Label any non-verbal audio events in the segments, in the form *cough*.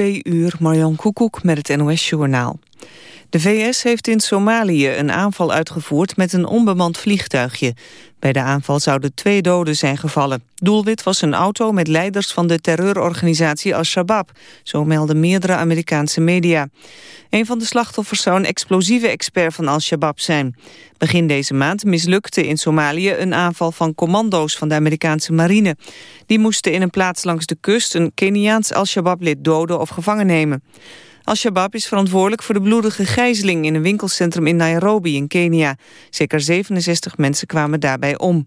Twee uur, Marjan Koekoek met het NOS-journaal. De VS heeft in Somalië een aanval uitgevoerd met een onbemand vliegtuigje. Bij de aanval zouden twee doden zijn gevallen. Doelwit was een auto met leiders van de terreurorganisatie Al-Shabaab. Zo melden meerdere Amerikaanse media. Een van de slachtoffers zou een explosieve expert van Al-Shabaab zijn. Begin deze maand mislukte in Somalië een aanval van commando's van de Amerikaanse marine. Die moesten in een plaats langs de kust een Keniaans Al-Shabaab-lid doden of gevangen nemen. Al-Shabaab is verantwoordelijk voor de bloedige gijzeling in een winkelcentrum in Nairobi in Kenia. Zeker 67 mensen kwamen daarbij om.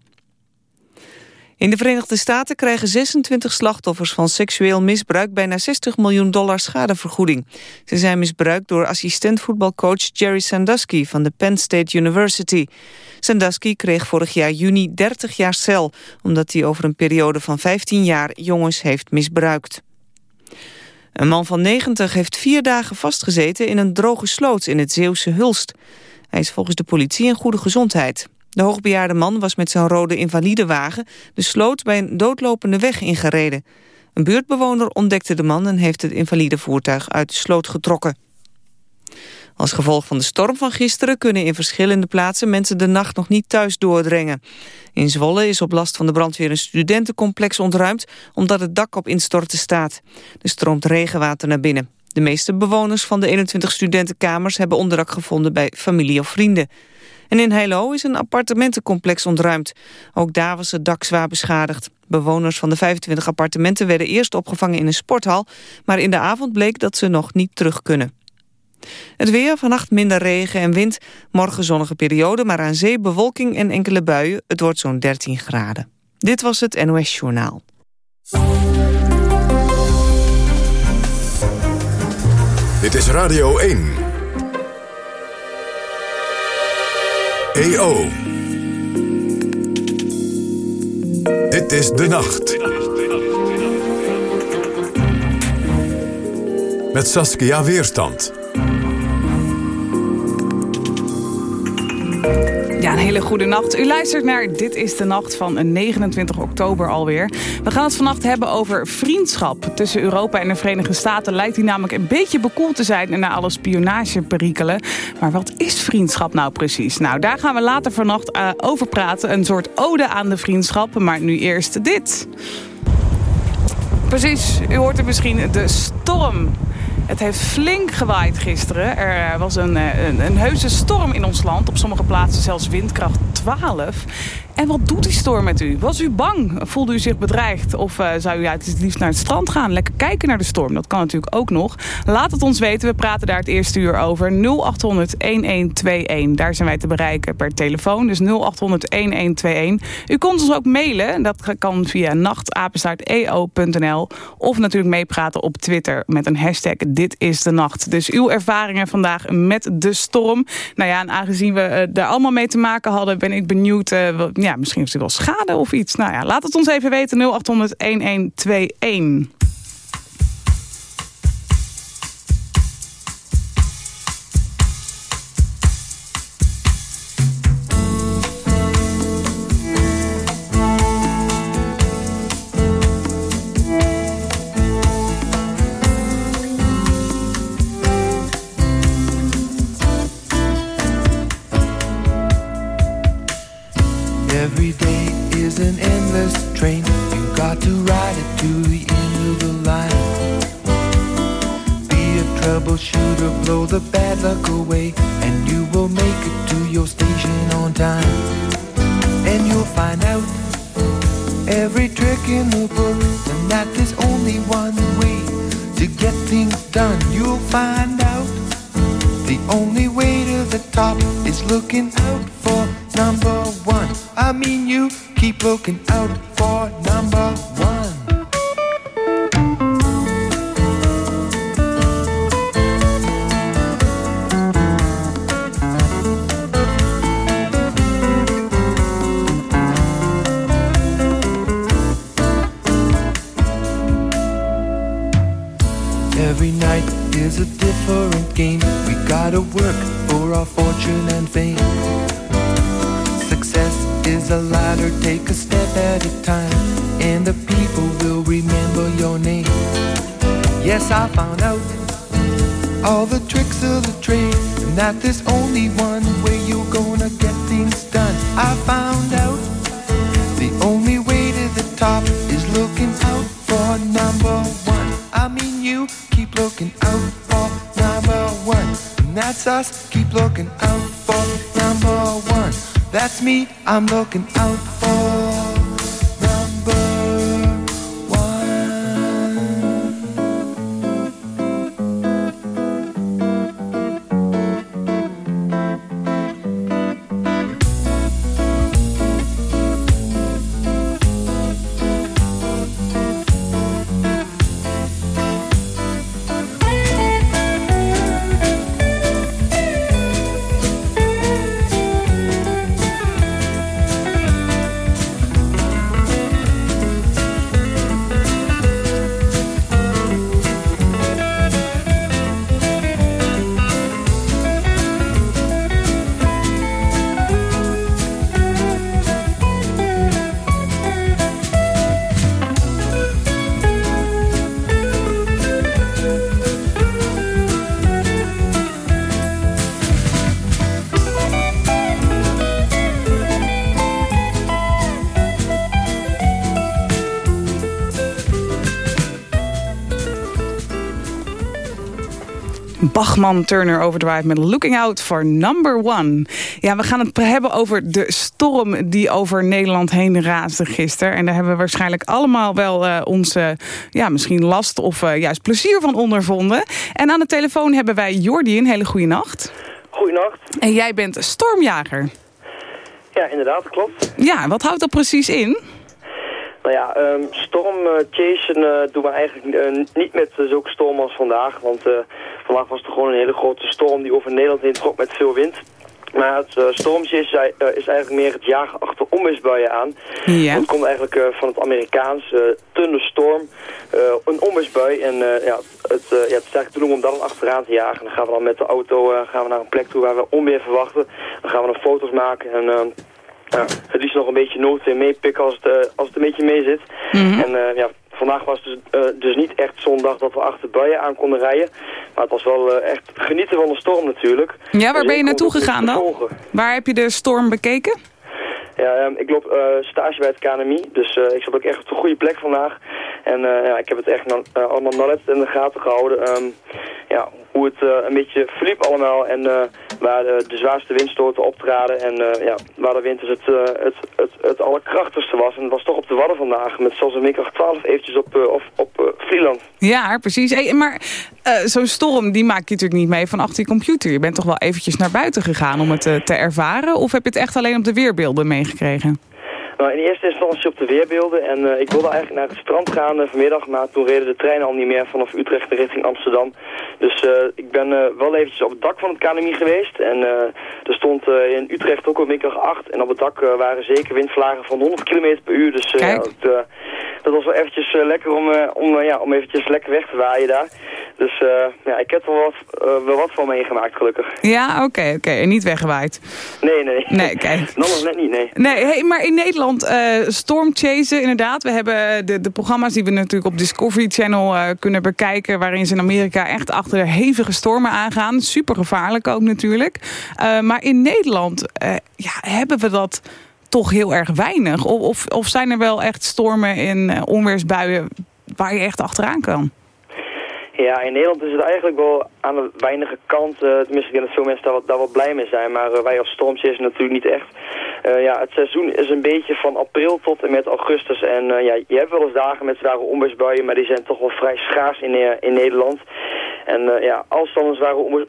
In de Verenigde Staten krijgen 26 slachtoffers van seksueel misbruik bijna 60 miljoen dollar schadevergoeding. Ze zijn misbruikt door assistent-voetbalcoach Jerry Sandusky van de Penn State University. Sandusky kreeg vorig jaar juni 30 jaar cel, omdat hij over een periode van 15 jaar jongens heeft misbruikt. Een man van 90 heeft vier dagen vastgezeten in een droge sloot in het Zeeuwse Hulst. Hij is volgens de politie in goede gezondheid. De hoogbejaarde man was met zijn rode invalidewagen de sloot bij een doodlopende weg ingereden. Een buurtbewoner ontdekte de man en heeft het invalide voertuig uit de sloot getrokken. Als gevolg van de storm van gisteren kunnen in verschillende plaatsen mensen de nacht nog niet thuis doordringen. In Zwolle is op last van de brandweer een studentencomplex ontruimd omdat het dak op instorten staat. Er stroomt regenwater naar binnen. De meeste bewoners van de 21 studentenkamers hebben onderdak gevonden bij familie of vrienden. En in Heilo is een appartementencomplex ontruimd. Ook daar was het dak zwaar beschadigd. Bewoners van de 25 appartementen werden eerst opgevangen in een sporthal... maar in de avond bleek dat ze nog niet terug kunnen. Het weer, vannacht minder regen en wind. Morgen zonnige periode, maar aan zee bewolking en enkele buien. Het wordt zo'n 13 graden. Dit was het NOS Journaal. Dit is Radio 1. EO. Dit is De Nacht. Met Saskia Weerstand. Hele goede nacht. U luistert naar Dit is de Nacht van 29 oktober alweer. We gaan het vannacht hebben over vriendschap tussen Europa en de Verenigde Staten. Lijkt die namelijk een beetje bekoeld te zijn na alle spionageperikelen. Maar wat is vriendschap nou precies? Nou, daar gaan we later vannacht uh, over praten. Een soort ode aan de vriendschap. Maar nu eerst dit. Precies, u hoort er misschien de storm. Het heeft flink gewaaid gisteren. Er was een, eh, een, een heuse storm in ons land. Op sommige plaatsen zelfs windkracht 12. En wat doet die storm met u? Was u bang? Voelde u zich bedreigd? Of uh, zou u uit het liefst naar het strand gaan? Lekker kijken naar de storm. Dat kan natuurlijk ook nog. Laat het ons weten. We praten daar het eerste uur over. 0800-1121. Daar zijn wij te bereiken per telefoon. Dus 0800-1121. U kunt ons ook mailen. Dat kan via nachtapenstaarteo.nl. Of natuurlijk meepraten op Twitter met een hashtag Dit is de Nacht. Dus uw ervaringen vandaag met de storm. Nou ja, en aangezien we uh, daar allemaal mee te maken hadden... ben ik benieuwd... Uh, ja, misschien heeft u wel schade of iets. Nou ja, laat het ons even weten. 0800 1121. Bachman Turner Overdrive met Looking Out for Number One. Ja, we gaan het hebben over de storm die over Nederland heen raasde gisteren. En daar hebben we waarschijnlijk allemaal wel uh, onze, ja, misschien last of uh, juist plezier van ondervonden. En aan de telefoon hebben wij Jordi. Een hele goede nacht. Goedenacht. En jij bent stormjager. Ja, inderdaad, klopt. Ja, wat houdt dat precies in? Nou ja, um, storm uh, chasen uh, doen we eigenlijk uh, niet met zulke storm als vandaag. Want vandaag was het gewoon een hele grote storm die over Nederland heen trok met veel wind. Maar het uh, stormje is, uh, is, eigenlijk meer het jagen achter onweersbuien aan. Ja. Dat komt eigenlijk uh, van het Amerikaans thunderstorm, een onweersbui. En ja, het, ja, het is eigenlijk te doen om dat achteraan te jagen. Dan gaan we dan met de auto gaan we naar een plek toe waar we onweer verwachten. Dan gaan we dan foto's maken en ja, het liefst nog een beetje noodweer meepikken als, het, uh, als het een beetje mee zit. Mm -hmm. En uh, ja, vandaag was het dus, uh, dus niet echt zondag dat we achter buien aan konden rijden. Maar het was wel echt genieten van de storm natuurlijk. Ja, waar ben je naartoe gegaan dan? Waar heb je de storm bekeken? Ja, um, ik loop uh, stage bij het KNMI, dus uh, ik zat ook echt op de goede plek vandaag. En uh, ja, ik heb het echt uh, allemaal nauwlet in de gaten gehouden. Um, ja, hoe het een beetje verliep allemaal en waar de, zwaarste windstoten optraden. En ja, waar de wind dus het, het, het, het allerkrachtigste was. En het was toch op de Wadden vandaag, met zelfs een windkracht 12 eventjes op, op, op. Ja, precies. Maar zo'n storm, die maak je natuurlijk niet mee van achter je computer. Je bent toch wel eventjes naar buiten gegaan om het te ervaren? Of heb je het echt alleen op de weerbeelden meegekregen? Nou, in eerste instantie op de weerbeelden. En uh, ik wilde eigenlijk naar het strand gaan uh, vanmiddag, maar toen reden de treinen al niet meer vanaf Utrecht richting Amsterdam. Dus uh, ik ben wel eventjes op het dak van het KNMI geweest. En er stond in Utrecht ook een windkracht 8. En op het dak waren zeker windvlagen van 100 km per uur. Dus dat, dat, was wel eventjes lekker om, om, ja, om eventjes lekker weg te waaien daar. Dus ja, ik heb er wel wat, wel wat van meegemaakt, gelukkig. Ja, oké, okay, oké. Okay. En niet weggewaaid? Nee, nee. Nee, kijk. *laughs* Dan nog net niet, nee. Nee, hey, maar in Nederland uh, stormchasen, inderdaad. We hebben de, de programma's die we natuurlijk op Discovery Channel uh, kunnen bekijken... waarin ze in Amerika echt achter hevige stormen aangaan. Super gevaarlijk ook natuurlijk. Uh, maar in Nederland ja, hebben we dat toch heel erg weinig. Of, of zijn er wel echt stormen en onweersbuien waar je echt achteraan kan? Ja, in Nederland is het eigenlijk wel aan de weinige kant. Uh, tenminste, ik denk dat veel mensen daar wat, daar wat blij mee zijn. Maar uh, wij als Stormchase natuurlijk niet echt. Uh, ja, het seizoen is een beetje van april tot en met augustus. En ja, je hebt wel eens dagen met zware onweersbuien, maar die zijn toch wel vrij schaars in, in Nederland. En ja, als dan, een zware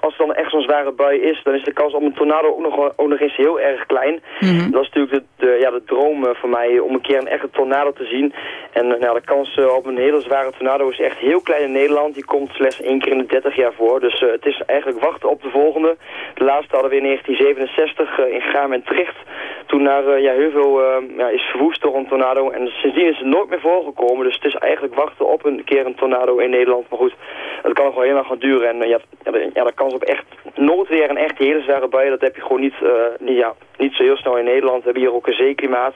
als dan echt zo'n zware bui is, dan is de kans op een tornado ook nog, ook nog eens heel erg klein. Mm -hmm. Dat is natuurlijk de, de, ja, de droom voor mij om een keer een echte tornado te zien. En nou, de kans op een hele zware tornado is echt heel klein in Nederland. Die komt slechts één keer in de 30 jaar voor. Dus uh, het is eigenlijk wachten op de volgende. De laatste hadden we in 1967 uh, in Gaam en Tricht. Toen naar uh, ja, heel veel ja, is verwoest door een tornado. En sindsdien is het nooit meer voorgekomen. Dus het is eigenlijk wachten op een keer een tornado in Nederland. Maar goed, het kan heel lang gaan duren. En ja, ja, de kans op echt noodweer en echt hele zware buien, dat heb je gewoon niet, niet, ja, niet zo heel snel in Nederland. We hebben hier ook een zeeklimaat.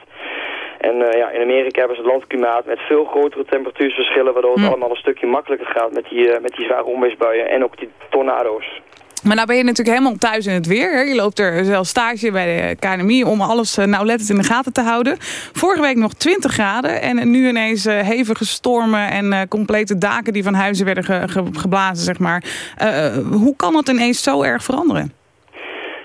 En ja, in Amerika hebben ze het landklimaat met veel grotere temperatuurverschillen, waardoor het allemaal een stukje makkelijker gaat met die, met die zware onweersbuien en ook die tornado's. Maar nou ben je natuurlijk helemaal thuis in het weer. Hè? Je loopt er zelf stage bij de KNMI om alles nauwlettend in de gaten te houden. Vorige week nog 20 graden en nu ineens hevige stormen en complete daken die van huizen werden geblazen, zeg maar. hoe kan het ineens zo erg veranderen?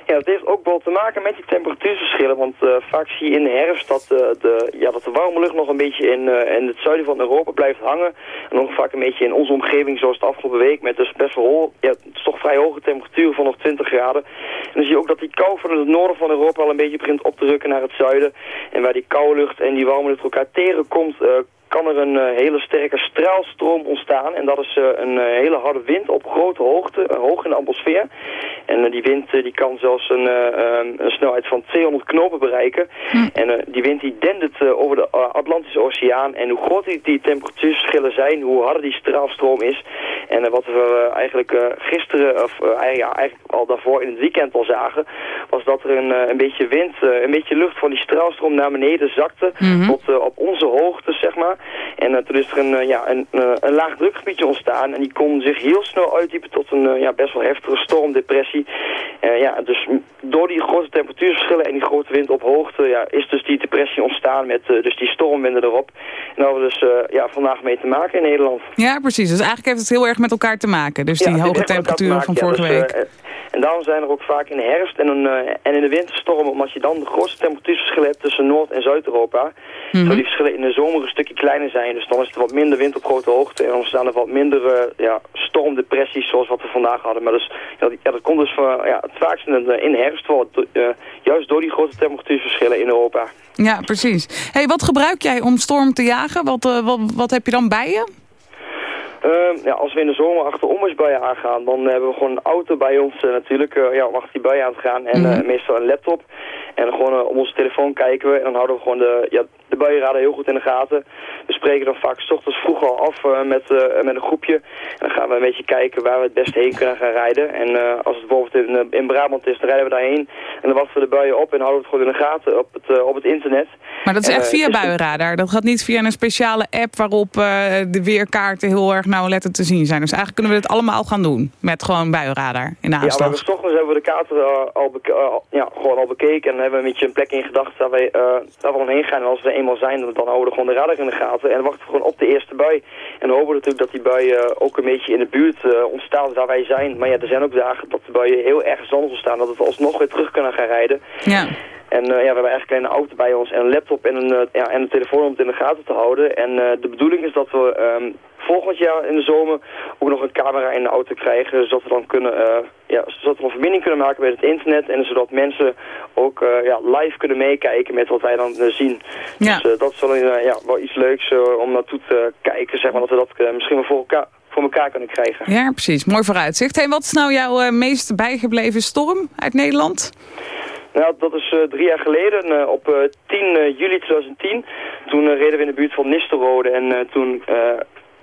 Ja, dat heeft ook wel te maken met die temperatuurverschillen. Want uh, vaak zie je in de herfst dat, uh, de, ja, dat de warme lucht nog een beetje in, uh, in het zuiden van Europa blijft hangen. En nog vaak een beetje in onze omgeving zoals de afgelopen week. Met dus best wel ja, toch vrij hoge temperaturen van nog 20 graden. En dan zie je ook dat die kou van het noorden van Europa al een beetje begint op te rukken naar het zuiden. En waar die koude lucht en die warme lucht elkaar tegenkomt kan er een uh, hele sterke straalstroom ontstaan. En dat is uh, een uh, hele harde wind op grote hoogte, hoog in de atmosfeer. En die wind die kan zelfs een, een, snelheid van 200 knopen bereiken. Hm. En die wind die dendert over de Atlantische Oceaan. En hoe groter die, die temperatuurverschillen zijn, hoe harder die straalstroom is. En wat we eigenlijk gisteren, of ja, eigenlijk al daarvoor in het weekend al zagen, was dat er een, een beetje wind, een beetje lucht van die straalstroom naar beneden zakte. -hmm. Tot op onze hoogte, zeg maar. En uh, toen is er een, uh, ja, een, uh, een laag drukgebiedje ontstaan. En die kon zich heel snel uitdiepen tot een ja, best wel heftige stormdepressie. ja, dus door die grote temperatuurverschillen en die grote wind op hoogte... Ja, is dus die depressie ontstaan met dus die stormwinden erop. En daar hebben we dus ja, vandaag mee te maken in Nederland. Ja, precies. Dus eigenlijk heeft het heel erg met elkaar te maken. Dus die ja, hoge temperaturen van vorige dus, week. En daarom zijn er ook vaak in de herfst en, een, en in de winterstorm... omdat je dan de grootste temperatuurverschillen hebt tussen Noord- en Zuid-Europa... Mm -hmm. die verschillen in de zomer een stukje kleiner zijn. Dus dan is er wat minder wind op grote hoogte. En dan staan er wat minder uh, ja, stormdepressies zoals wat we vandaag hadden. Maar dus, ja, ja dat komt dus voor, ja, het vaakst in, herfst wel. Uh, juist door die grote temperatuurverschillen in Europa. Ja, precies. Hey, wat gebruik jij om storm te jagen? Wat, uh, wat, wat heb je dan bij je? Uh, ja, als we in de zomer achter onweersbuien aangaan, dan hebben we gewoon een auto bij ons uh, natuurlijk uh, ja, om achter die buien aan te gaan. En mm -hmm. meestal een laptop. En gewoon op onze telefoon kijken we en dan houden we gewoon de, ja, de heel goed in de gaten. We spreken dan vaak s ochtends vroeg al af uh, met, uh, met een groepje. En dan gaan we een beetje kijken waar we het best heen kunnen gaan rijden. En als het bijvoorbeeld in, in Brabant is, dan rijden we daarheen. En dan wachten we de buien op en houden we het gewoon in de gaten op het, op het internet. Maar dat is echt via buienradar? Dat gaat niet via een speciale app waarop de weerkaarten heel erg nauwlettend te zien zijn? Dus eigenlijk kunnen we dit allemaal gaan doen met gewoon buienradar in de aanslag? Ja, maar s ochtends hebben we de kaarten al, ja, gewoon al bekeken. En hebben we een beetje een plek in gedacht waar we, waar we heen gaan. En als we eenmaal zijn, dan houden we gewoon de radar in de gaten. En wachten we gewoon op de eerste bui. En hopen natuurlijk dat die buien ook een beetje in de buurt uh, ontstaan waar wij zijn. Maar ja, er zijn ook dagen dat de buien heel erg anders ontstaan. Dat we alsnog weer terug kunnen gaan rijden. Ja. En uh, ja, we hebben eigenlijk een auto bij ons en een laptop en een, uh, ja, en een telefoon om het in de gaten te houden. En de bedoeling is dat we um, volgend jaar in de zomer ook nog een camera in de auto krijgen. Zodat we dan kunnen, uh, ja, zodat we een verbinding kunnen maken met het internet. En zodat mensen ook uh, ja, live kunnen meekijken met wat wij dan uh, zien. Ja. Dus dat is wel, ja, wel iets leuks om naartoe te kijken. Zeg maar, dat we dat misschien wel voor elkaar voor elkaar kunnen krijgen. Ja, precies. Mooi vooruitzicht. Hey, wat is nou jouw meest bijgebleven storm uit Nederland? Nou, dat is uh, drie jaar geleden, uh, op uh, 10 juli 2010. Toen reden we in de buurt van Nistelrode en toen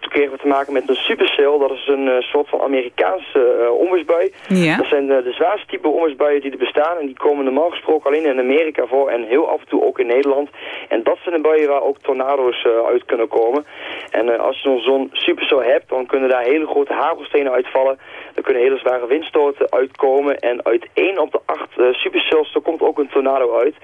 toen kregen we te maken met een supercell. Dat is een uh, soort van Amerikaanse uh, onweersbui. Ja. Dat zijn de, de zwaarste type onweersbuien die er bestaan. En die komen normaal gesproken alleen in Amerika voor. En heel af en toe ook in Nederland. En dat zijn de buien waar ook tornado's uh, uit kunnen komen. En als je zo'n supercell hebt, dan kunnen daar hele grote hagelstenen uitvallen. Er kunnen hele zware windstoten uitkomen. En uit één op de acht supercells, er komt ook een tornado uit.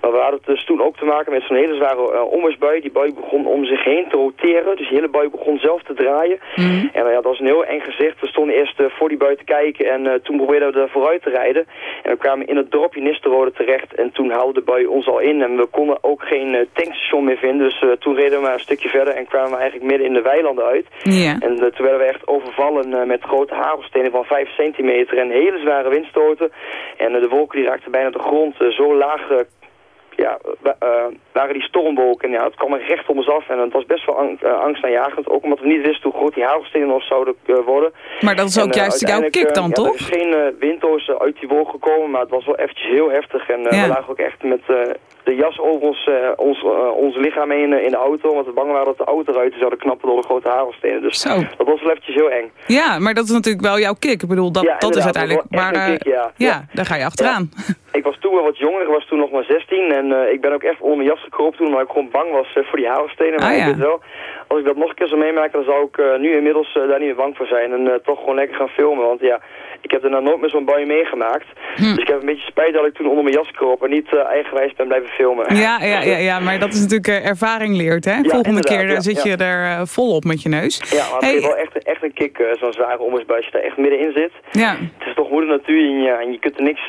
Maar we hadden het dus toen ook te maken met zo'n hele zware onweersbui. Die bui begon om zich heen te roteren. Dus die hele bui begon zelf te draaien. Mm. En ja, dat was een heel eng gezicht. We stonden eerst uh, voor die bui te kijken en uh, toen probeerden we er vooruit te rijden. En we kwamen in het dorpje Nisterode terecht en toen haalde de bui ons al in. En we konden ook geen uh, tankstation meer vinden. Dus toen reden we maar een stukje verder en kwamen we eigenlijk midden in de weilanden uit. Yeah. En toen werden we echt overvallen met grote hagelstenen van 5 centimeter en hele zware windstoten. En de wolken die raakten bijna de grond zo laag ja, waren die stormwolken. Ja, het kwam er recht om ons af en het was best wel ang uh, angstaanjagend. Ook omdat we niet wisten hoe groot die hagelstenen nog zouden uh, worden. Maar dat is ook en, juist jouw kick dan, ja, toch? Er is geen windhoos uit die wolken gekomen, maar het was wel eventjes heel heftig. En ja. we lagen ook echt met de jas over ons, ons, ons lichaam heen in de auto. Omdat we bang waren dat de auto eruit zouden knappen door de grote hagelstenen. Dus Zo. dat was wel eventjes heel eng. Ja, maar dat is natuurlijk wel jouw kick. Ik bedoel, dat, ja, dat is uiteindelijk... Maar, kick, ja. ja, daar ga je achteraan. Ik was toen wel wat jonger, ik was toen nog maar 16 en eh, ik ben ook echt onder mijn jas gekropen toen, omdat ik gewoon bang was eh, voor die hagelstenen. Maar Ah, ik wel, als ik dat nog een keer zou meemaken, dan zou ik eh, nu inmiddels eh, daar niet meer bang voor zijn en eh, toch gewoon lekker gaan filmen. Want ja, ik heb er nou nooit meer zo'n bui meegemaakt. Hm. Dus ik heb een beetje spijt dat ik toen onder mijn jas kroop en niet eigenwijs ben blijven filmen. Ja, ja, ja, ja, maar dat is natuurlijk ervaring leert, hè? Volgende inderdaad, keer ja, zit je ja. er eh, vol op met je neus. Ja, maar het Hey, wel echt, echt een kick, zo'n zware onweersbui, als je daar echt middenin zit. ja. Het is toch moeder natuur en, ja, en je, kunt er niks,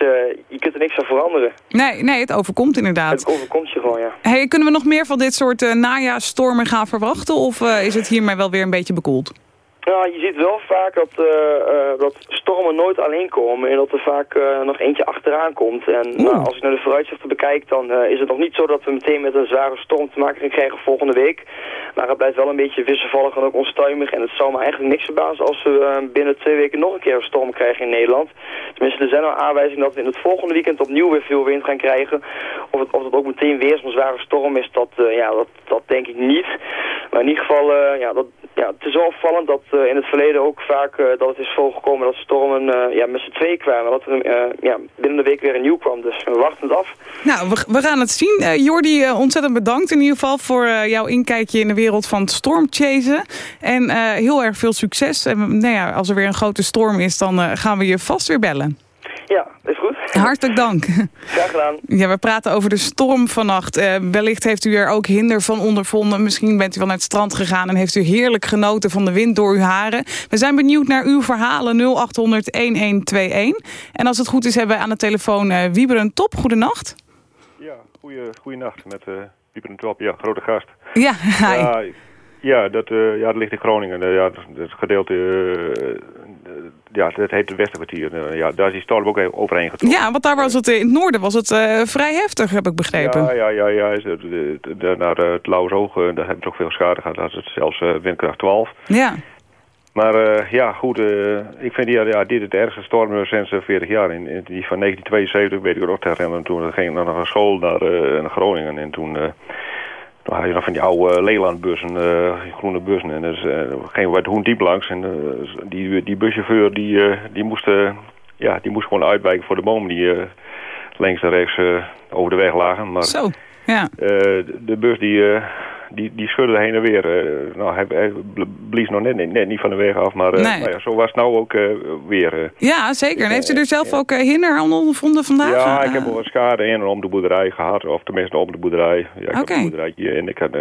je kunt er niks aan veranderen. Nee, nee, het overkomt inderdaad. Het overkomt je gewoon, ja. Hey, kunnen we nog meer van dit soort eh najaarstormen gaan verwachten? Of eh, is het hiermee wel weer een beetje bekoeld? Ja, je ziet wel vaak dat, eh, eh, dat stormen nooit alleen komen en dat er vaak eh, nog eentje achteraan komt. En nou, als ik naar de vooruitzichten bekijk, dan is het nog niet zo dat we meteen met een zware storm te maken gaan krijgen volgende week. Maar het blijft wel een beetje wisselvallig en ook onstuimig. En het zou me eigenlijk niks verbazen als we binnen twee weken nog een keer een storm krijgen in Nederland. Tenminste, er zijn al aanwijzingen dat we in het volgende weekend opnieuw weer veel wind gaan krijgen. Of het, of het ook meteen weer zo'n zware storm is, dat, ja, dat, dat denk ik niet. Maar in ieder geval, ja, dat, ja, het is wel opvallend dat in het verleden ook vaak eh, dat het is voorgekomen dat stormen eh, ja, met z'n tweeën kwamen. Dat er eh, ja, binnen de week weer een nieuw kwam. Dus we wachten het af. Nou, we, we gaan het zien. Eh, Jordi, eh, ontzettend bedankt in ieder geval voor eh, jouw inkijkje in de wereld van stormchasen. En eh, heel erg veel succes. En nou ja, als er weer een grote storm is, dan eh, gaan we je vast weer bellen. Ja, is goed. *laughs* Hartelijk dank. Graag gedaan. Ja, we praten over de storm vannacht. Eh, wellicht heeft u er ook hinder van ondervonden. Misschien bent u wel naar het strand gegaan en heeft u heerlijk genoten van de wind door uw haren. We zijn benieuwd naar uw verhalen 0800 1121. En als het goed is, hebben we aan de telefoon eh Wieberen Top. Goedenacht. Ja, goeie, goeienacht met uh, Pieper en Top. Ja, grote gast. Ja, hi. Ja, ja, dat, uh, ja, dat ligt in Groningen. Uh, ja, dat, dat gedeelte, uh, ja, dat heet het Westerkwartier. ja, daar is die storm ook overheen getrokken. Ja, want daar was het in het noorden was het uh, vrij heftig, heb ik begrepen. Ja, ja, ja. ja. Naar het Lauwersoog, daar hebben we toch veel schade gehad. Dat is zelfs windkracht 12. Ja. Maar ja, goed, ik vind die, ja, dit het ergste storm sinds 40 jaar. In, in, die van 1972 weet ik nog te herinneren. Toen ging ik naar een school naar, naar Groningen en toen... Toen had je nog van die oude Lelandbussen, uh, groene bussen. En dus uh, gingen we bij Hoen diep langs. En uh, die, die buschauffeur die, die, moest, ja, die moest gewoon uitwijken voor de bomen die links en rechts over de weg lagen. Maar, Zo, ja. de bus die, die, die schudde heen en weer. nou, hij, hij blies nog net, net niet van de weg af. Maar nee. nou ja, zo was het nou ook weer. ja, zeker. En heeft u er zelf ook hinder aan ondervonden vandaag? Ja, ik heb wel wat schade in en om de boerderij gehad. Of tenminste om de boerderij. Ja, ik okay. heb een boerderijtje en ik had...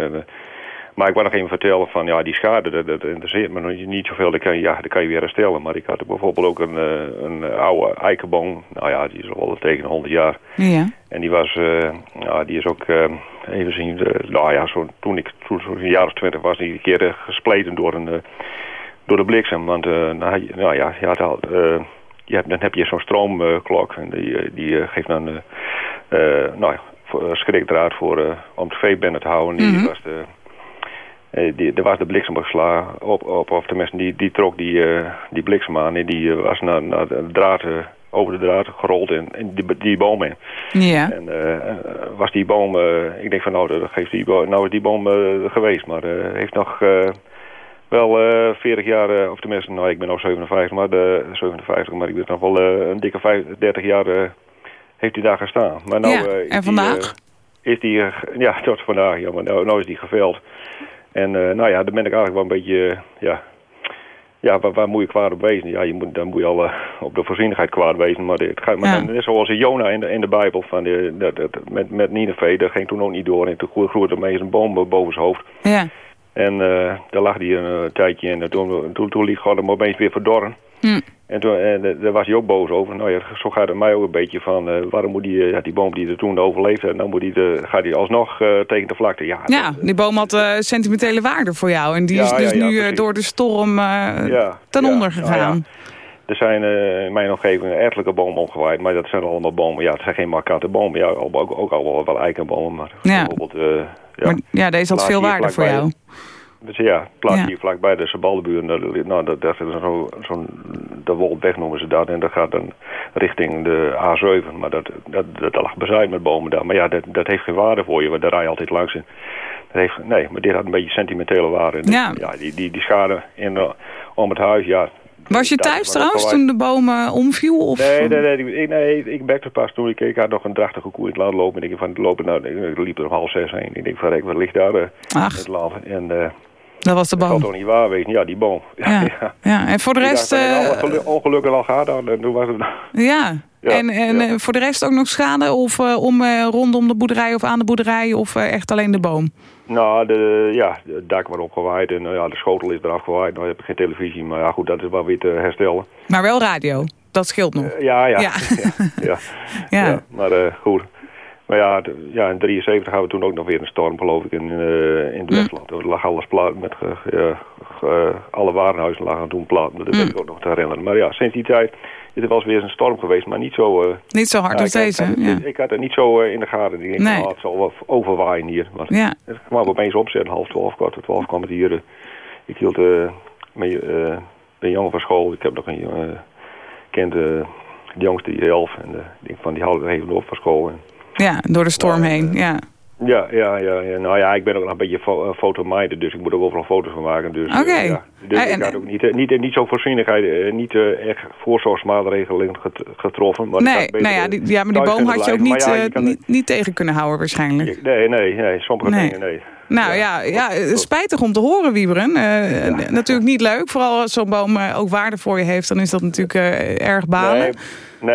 Maar ik wou nog even vertellen van, ja, die schade, dat, dat interesseert me nog niet zoveel. Dat kan, ja, dat kan je weer herstellen. Maar ik had bijvoorbeeld ook een, een oude eikenboom. Nou ja, die is al tegen 100 jaar. Ja. En die was, uh, ja, die is ook, uh, even zien, uh, nou ja, zo, toen ik toen zo'n jaar of twintig was, die een keer gespleten door, een, door de bliksem. Want, nou, nou ja, je had al, je hebt, dan heb je zo'n stroomklok en die, die geeft dan, nou ja, schrikdraad voor, om het veebinnen te houden. Die mm -hmm. was de... Die, er was de bliksem geslagen op, op of tenminste die, die trok die, uh, die bliksem aan en die uh, was naar, naar de draad, uh, over de draad gerold in, in die, die boom in. Ja. En was die boom, ik denk van nou, dat geeft die boom, nou is die boom geweest, maar heeft nog wel 40 jaar, of tenminste, nou ik ben nu 57, maar de 57, maar ik ben nog wel een dikke 50, 30 jaar heeft hij daar gestaan. Maar nou, ja, en vandaag? Die, is die, ja, tot vandaag, ja, maar nou, nou is die geveld. En uh, nou ja, dan ben ik eigenlijk wel een beetje, uh, ja, ja waar, waar, moet je kwaad op wezen? Ja, je moet, dan moet je al uh, op de voorzienigheid kwaad wezen. Maar het gaat maar ja. net zoals in Jona in de, in de Bijbel, van de, dat, dat, met, met Nineveh, dat ging toen ook niet door. En toen groeide er mee een boom boven zijn hoofd. Ja. En daar lag hij een tijdje in. En toen, toen, toen liet God hem opeens weer verdorren. Hm. En, toen, en daar was hij ook boos over. Nou ja, zo gaat het mij ook een beetje van... Uh, waarom moet die, ja, die boom die er toen overleefd heeft... nou moet die de, gaat hij alsnog uh, tegen de vlakte. Ja, ja die boom had uh, sentimentele waarde voor jou. En die ja, is dus nu door de storm ten onder gegaan. Er zijn in mijn omgeving ettelijke bomen omgewaaid. Maar dat zijn allemaal bomen. Ja, het zijn geen markante bomen. Ja, ook, ook al wel, wel eikenbomen. Maar bijvoorbeeld... ja, maar, ja, deze had veel waarde voor jou. Dus ja, plaats ja. hier vlakbij de Sabaldebuur. Nou, dat, dat is zo'n zo de Wolweg noemen ze dat. En dat gaat dan richting de A7. Maar dat, dat, dat lag bezaaid met bomen daar. Maar ja, dat, dat heeft geen waarde voor je, want daar rij je altijd langs in. Dat heeft, nee, maar dit had een beetje sentimentele waarde. Ja. ja die, die, die schade in, om het huis, ja, Was je thuis trouwens toen de boom eh, omviel? Of? Nee, nee, nee, ik, nee, ik merkte pas toen ik, ik had nog een drachtige koe in het land lopen. En ik van het lopen, nou, ik liep er om half zes heen. Ik denk van, wat ligt daar eh, in het land? En eh dat was de dat kan boom. toch niet waar wezen? Ja, die boom. *laughs* Ja. ja, en voor de rest... eh, alle gelu- ongelukken al gaat dan. En toen was het... ja. Ja, En, en ja. eh, voor de rest ook nog schade? Of eh, om, eh, rondom de boerderij of aan de boerderij? Of eh, echt alleen de boom? Nou, de, ja, het dak was opgewaaid en nou ja, de schotel is eraf gewaaid. Nou heb ik geen televisie, maar ja goed, dat is wel weer te herstellen. Maar wel radio. Dat scheelt nog. Eh, ja, ja. Ja. *laughs* ja, maar eh, goed. Maar ja, ja, in 73 hadden we toen ook nog weer een storm, geloof ik, in, eh, in het. Westland. Er lag alles plat met alle warenhuizen lagen toen plat. Dat weet ik ook nog te herinneren. Maar ja, sinds die tijd is er wel eens weer een storm geweest, maar niet zo... eh, Niet zo hard als deze. Ik, Ja. ik had het niet zo eh, in de gaten. Ik denk, Nee. oh, het zal wel overwaaien hier. Maar Ja. het kwam opeens opzetten, half twaalf, kwart voor twaalf kwam het hier. eh, ik hield met, een jongen van school. Ik heb nog een uh, kent de jongste die elf. En ik denk van die houdt er even op van school. En, ja, door de storm heen. Ja. Ja, ja, ja, ja. Nou ja, ik ben ook nog een beetje fo uh, fotomijder, dus ik moet ook overal foto's van maken. Dus, Oké. eh, ja. dus En- ik had ook niet, eh, niet, niet zo voorzienigheid, eh, niet eh, echt voorzorgsmaatregelen get- getroffen. Maar Nee, nou ja, eh, die, ja, maar die boom had je ook niet, ja, eh, niet, niet tegen kunnen houden waarschijnlijk. Nee, nee, nee, sommige Nee. dingen nee. Nou ja, ja, spijtig om te horen, Wieberen. Eh, Natuurlijk niet leuk. Vooral als zo'n boom eh, ook waarde voor je heeft, dan is dat natuurlijk eh, erg balen. Nee,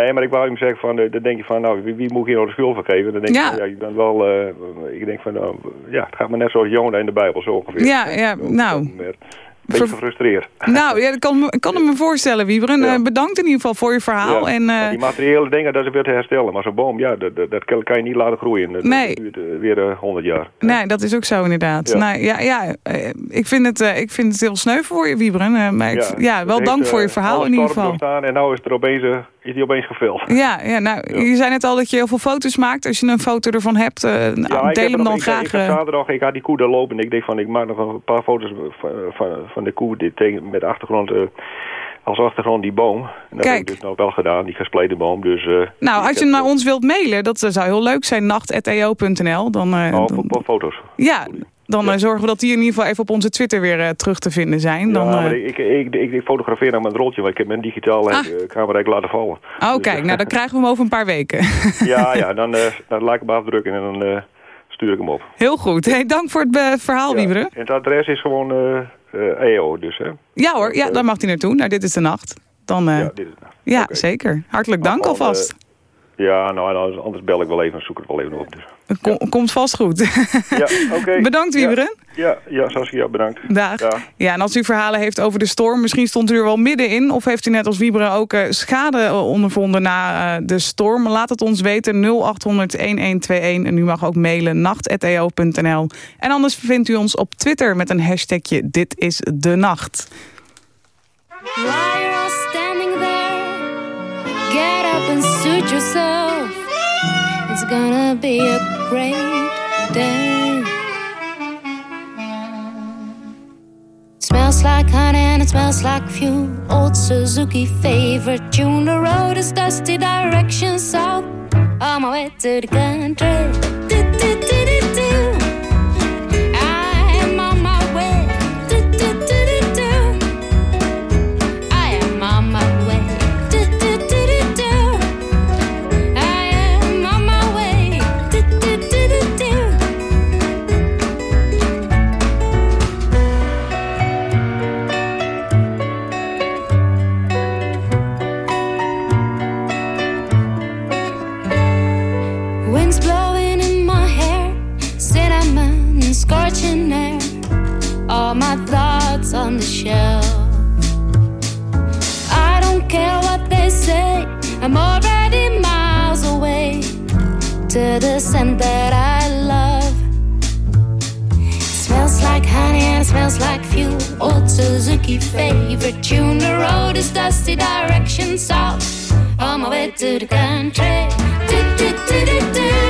nee, maar ik wou hem zeggen van, dan denk je van, nou, wie, wie moet ik hier nou de schuld van geven? Dan denk Ja. je, ja, je bent wel, ik denk van, nou, ja, het gaat me net zoals Jona in de Bijbel, zo ongeveer. Ja, ja, nou. Beetje gefrustreerd. Nou, ja, kan, ik kan het me voorstellen, Wieberen. Ja. Eh, bedankt in ieder geval voor je verhaal. Ja, En, eh, die materiële dingen, dat is weer te herstellen. Maar zo'n boom, ja, dat, dat, kan kan je niet laten groeien. Dat, Nee. duurt eh, weer eh, honderd jaar. nee, dat is ook zo inderdaad. Ja. Nou, ja, ja, ik, vind het, ik vind het heel sneu voor je, Wieberen. Maar ik- ja, wel dank voor je verhaal in ieder geval. En nou is, het er opeens, is die opeens geveld. Ja, ja, nou, je zei net al dat je heel veel foto's maakt. Als je een foto ervan hebt, eh, nou, ik deel hem nog- dan ik, graag. Ik, heb eh, zaterdag, ik had die koe daar lopen en ik denk van, ik maak nog een paar foto's van, van, van de koe tegen, met achtergrond, eh, als achtergrond die boom. En dat Kijk. heb ik dus nou wel gedaan, die gespleten boom. Dus, nou, ik als je naar ons wilt mailen, dat zou heel leuk zijn. nacht.eo.nl. Dan, oh, dan- fo- fo- foto's. ja, dan Ja. eh, zorgen we dat die in ieder geval even op onze Twitter weer eh, terug te vinden zijn. Dan, ja, eh, ik, ik, ik, ik fotografeer nou met een roltje, want ik heb mijn digitale Ah. camera laten vallen. Oh, Dus, kijk, nou dan *laughs* krijgen we hem over een paar weken. ja, ja, *laughs* dan, dan laat ik hem afdrukken en dan stuur ik hem op. Heel goed. Hey, dank voor het verhaal, Ja. Wieberen. En het adres is gewoon eh, EO, dus hè. Ja hoor, ja, daar mag hij naartoe. Nou, dit is de nacht. Dan, Ja, ja, dit is. Oké. zeker. Hartelijk dank Allemaal, alvast. Ja, nou, nou, anders bel ik wel even en zoek het wel even op. Dus. Komt vast goed. Ja, oké. *laughs* Bedankt, Ja. Wieberen. Ja, ja, Saskia, bedankt. Dag. Ja. Ja, en als u verhalen heeft over de storm, misschien stond u er wel middenin... of heeft u net als Wieberen ook eh, schade eh, ondervonden na eh, de storm... laat het ons weten, 0800-1121. En u mag ook mailen, nacht.eo.nl. En anders vindt u ons op Twitter met een hashtagje Dit is de Nacht. And suit yourself. It's gonna be a great day. Smells like honey and it smells like fuel. Old Suzuki favorite tune. The road is dusty, direction south. On my way to the country. On the shelf. I don't care what they say, I'm already miles away to the scent that I love. It smells like honey and it smells like fuel. Old Suzuki favorite tune. The road is dusty, direction south. On my way to the country. Do, do, do,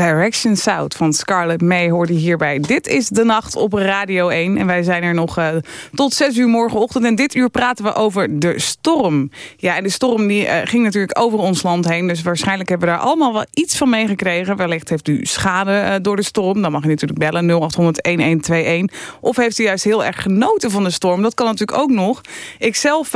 Direction South van Scarlett May hoorde hierbij. Dit is de nacht op Radio 1. En wij zijn er nog eh, tot 6 uur morgenochtend. En dit uur praten we over de storm. Ja, en de storm die, eh, ging natuurlijk over ons land heen. Dus waarschijnlijk hebben we daar allemaal wel iets van meegekregen. Wellicht heeft u schade eh, door de storm. Dan mag u natuurlijk bellen 0800-1121. Of heeft u juist heel erg genoten van de storm. Dat kan natuurlijk ook nog. Ik zelf...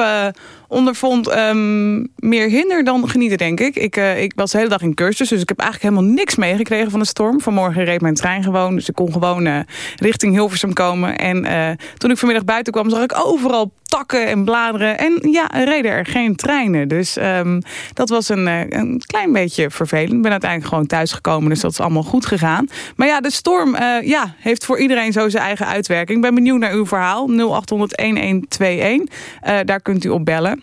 ondervond ehm, meer hinder dan genieten, denk ik. Ik, eh, ik was de hele dag in cursus, dus ik heb eigenlijk helemaal niks meegekregen van de storm. Vanmorgen reed mijn trein gewoon, dus ik kon gewoon eh, richting Hilversum komen. En eh, toen ik vanmiddag buiten kwam, zag ik overal takken en bladeren. En ja, reden er geen treinen. Dus ehm, dat was een, een klein beetje vervelend. Ik ben uiteindelijk gewoon thuisgekomen, dus dat is allemaal goed gegaan. Maar ja, de storm ja, heeft voor iedereen zo zijn eigen uitwerking. Ik ben benieuwd naar uw verhaal. 0800-1121. Eh, daar kunt u op bellen.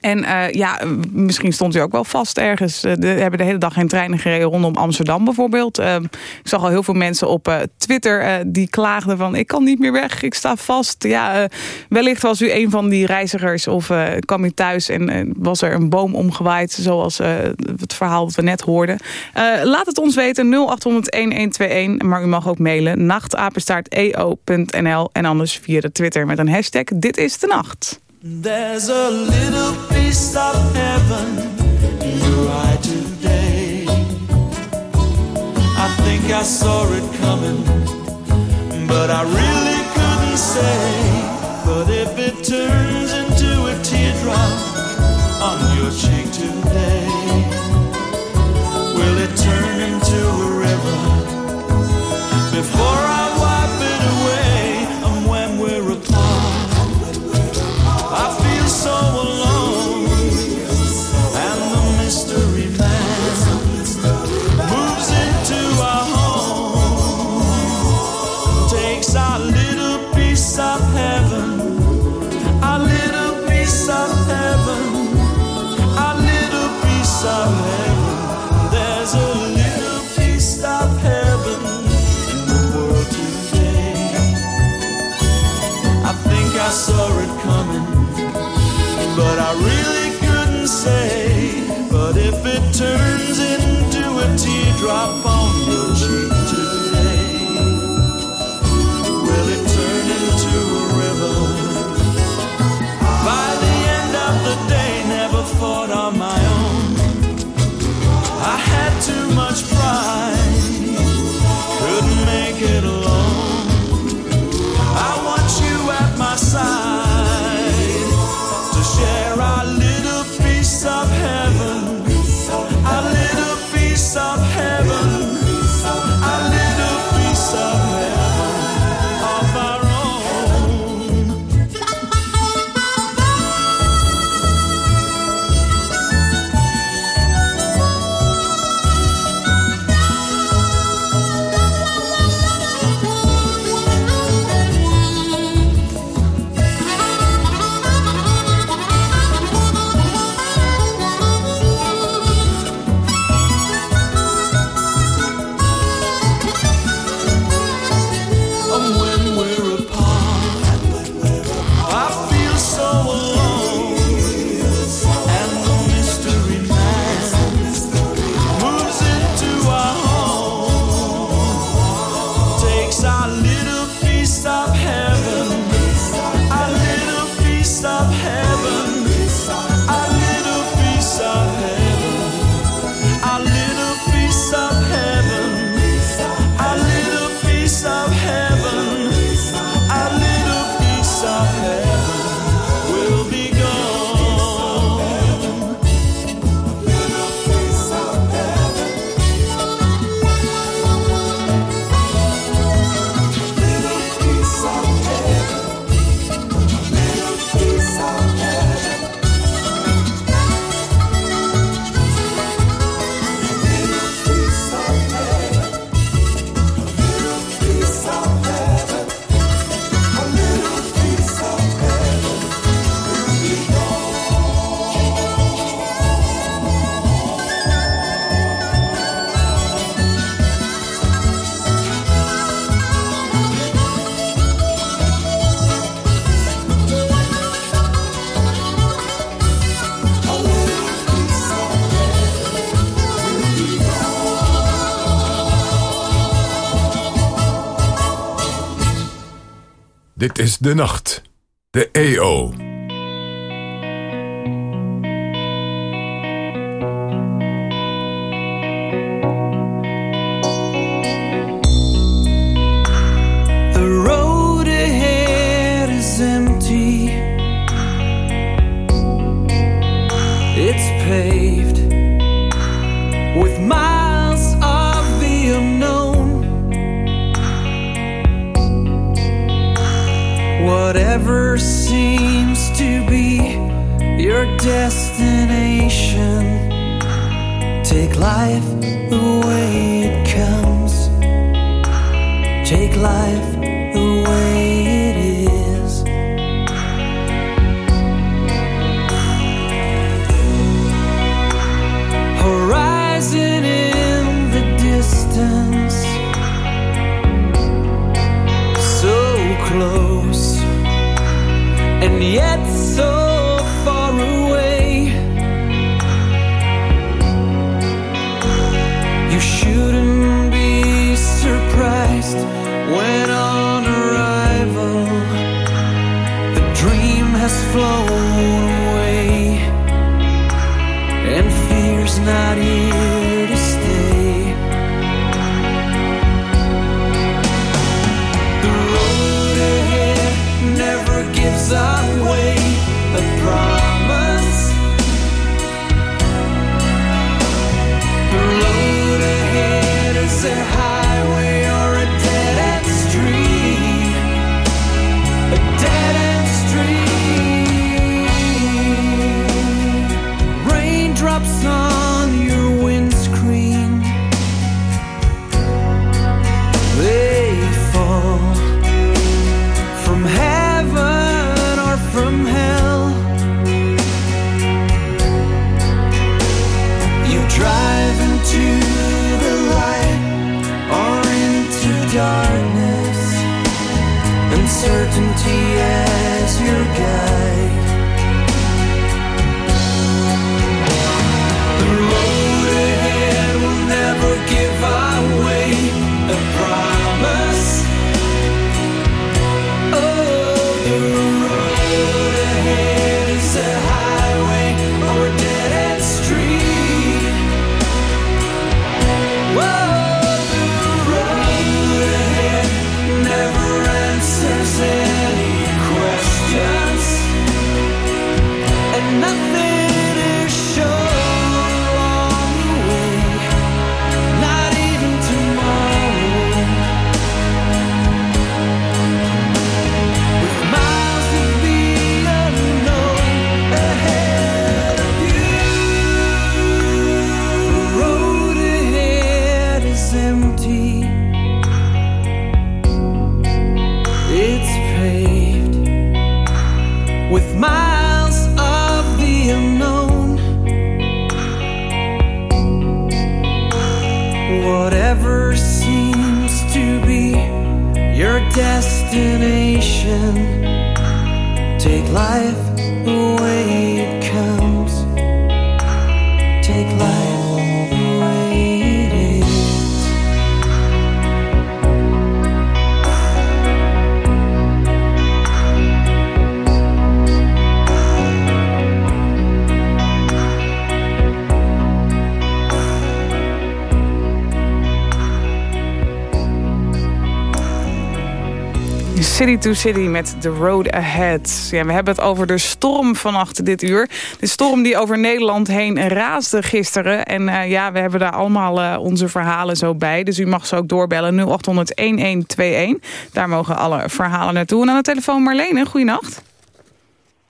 En eh, ja, misschien stond u ook wel vast ergens. Uh, er hebben de hele dag geen treinen gereden rondom Amsterdam bijvoorbeeld. Uh, ik zag al heel veel mensen op uh, Twitter die klaagden van... ik kan niet meer weg, ik sta vast. Ja, wellicht was u een van die reizigers of kwam u thuis... en was er een boom omgewaaid, zoals het verhaal dat we net hoorden. laat het ons weten, 0800-1121. Maar u mag ook mailen, nachtapenstaarteo.nl... en anders via de Twitter met een hashtag Dit is de Nacht. There's a little piece of heaven in your eye today. I think I saw it coming, but I really couldn't say. But if it turns into a teardrop on your cheek today, will it turn into a river before say. But if it turns into a teardrop De Nacht. De EO. Take life the way it comes. Take life City met The Road Ahead. Ja, we hebben het over de storm vannacht dit uur. De storm die over Nederland heen raasde gisteren. En eh, ja, we hebben daar allemaal eh, onze verhalen zo bij. Dus u mag ze ook doorbellen 0800-1121. Daar mogen alle verhalen naartoe. En aan de telefoon Marlene, goeienacht.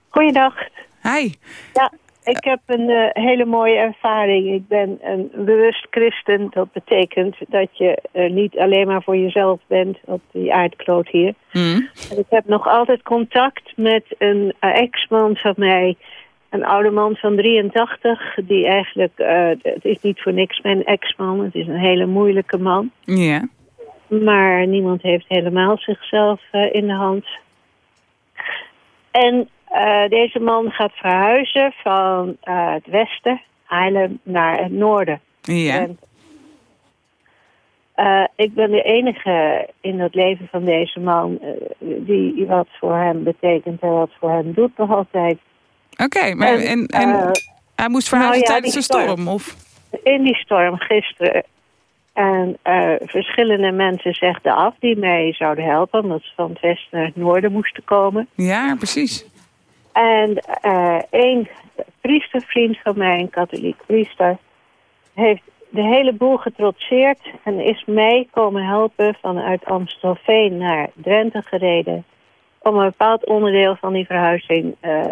Goeiedag. Hi. Ja, ik heb een eh, hele mooie ervaring. Ik ben een bewust christen. Dat betekent dat je er niet alleen maar voor jezelf bent op die aardkloot hier. Mm. En ik heb nog altijd contact met een eh, ex-man van mij. Een oude man van 83. Die eigenlijk, eh, het is niet voor niks mijn ex-man. Het is een hele moeilijke man. Ja. Maar niemand heeft helemaal zichzelf eh, in de hand. En eh, deze man gaat verhuizen van eh, het westen, Haarlem, naar het noorden. Ja. En, eh, ik ben de enige in het leven van deze man. Die wat voor hem betekent en wat voor hem doet nog altijd. Oké, maar en, en, hij moest verhuizen nou ja, tijdens de storm. storm? Of? in die storm gisteren. En verschillende mensen zegden af die mij zouden helpen, omdat ze van het westen naar het noorden moesten komen. Ja, precies. En eh een priestervriend van mij, een katholiek priester, heeft de hele boel getrotseerd en is mij komen helpen vanuit Amstelveen naar Drenthe gereden. Om een bepaald onderdeel van die verhuizing eh,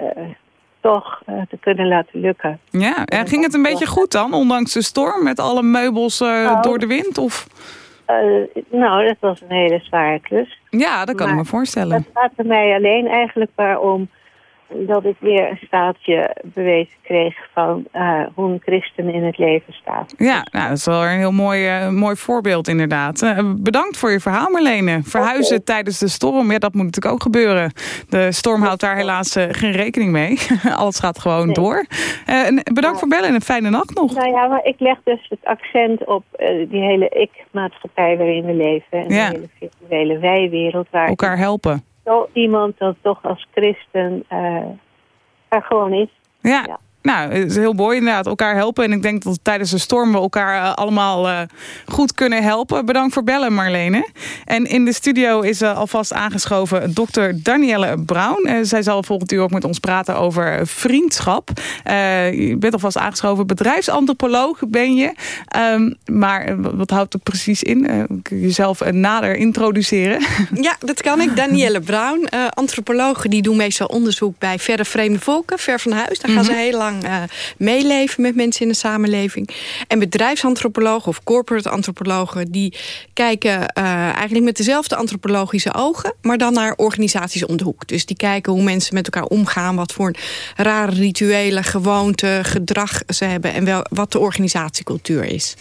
toch eh, te kunnen laten lukken. Ja, en ging het een beetje goed dan, ondanks de storm, met alle meubels Nou. door de wind? Of? Nou, dat was een hele zware klus. Ja, dat kan ik Maar me voorstellen. Het gaat er mij alleen eigenlijk maar om dat ik weer een staaltje bewezen kreeg van eh, hoe een christen in het leven staat. Ja, nou, dat is wel een heel mooi, eh, mooi voorbeeld inderdaad. Eh, bedankt voor je verhaal Marlene. Verhuizen tijdens de storm, ja, dat moet natuurlijk ook gebeuren. De storm houdt daar helaas geen rekening mee. *laughs* Alles gaat gewoon Nee. door. Bedankt voor bellen en een fijne nacht nog. Nou ja, maar ik leg dus het accent op die hele ik-maatschappij waarin we leven. En Ja. de hele virtuele wij-wereld. Waar Elkaar helpen. Zo iemand dat toch als christen eh, er gewoon is. Ja. Ja. Nou, het is heel mooi inderdaad. Elkaar helpen. En ik denk dat tijdens de storm we elkaar eh, allemaal eh, goed kunnen helpen. Bedankt voor bellen, Marlene. En in de studio is eh, alvast aangeschoven dokter Danielle Brown. Eh, zij zal volgend uur ook met ons praten over vriendschap. Je bent alvast aangeschoven. Bedrijfsantropoloog ben je. Ehm, maar wat houdt het precies in? Kun je jezelf nader introduceren? *laughs* Ja, dat kan ik. Danielle Brown, antropologen die doen meestal onderzoek bij verre vreemde volken, ver van huis. Daar gaan ze heel lang eh, meeleven met mensen in de samenleving. En bedrijfsantropologen of corporate antropologen die kijken eh, eigenlijk met dezelfde antropologische ogen, maar dan naar organisaties om de hoek. Dus die kijken hoe mensen met elkaar omgaan, wat voor rare rituelen, gewoonten, gedrag ze hebben en wel, wat de organisatiecultuur is.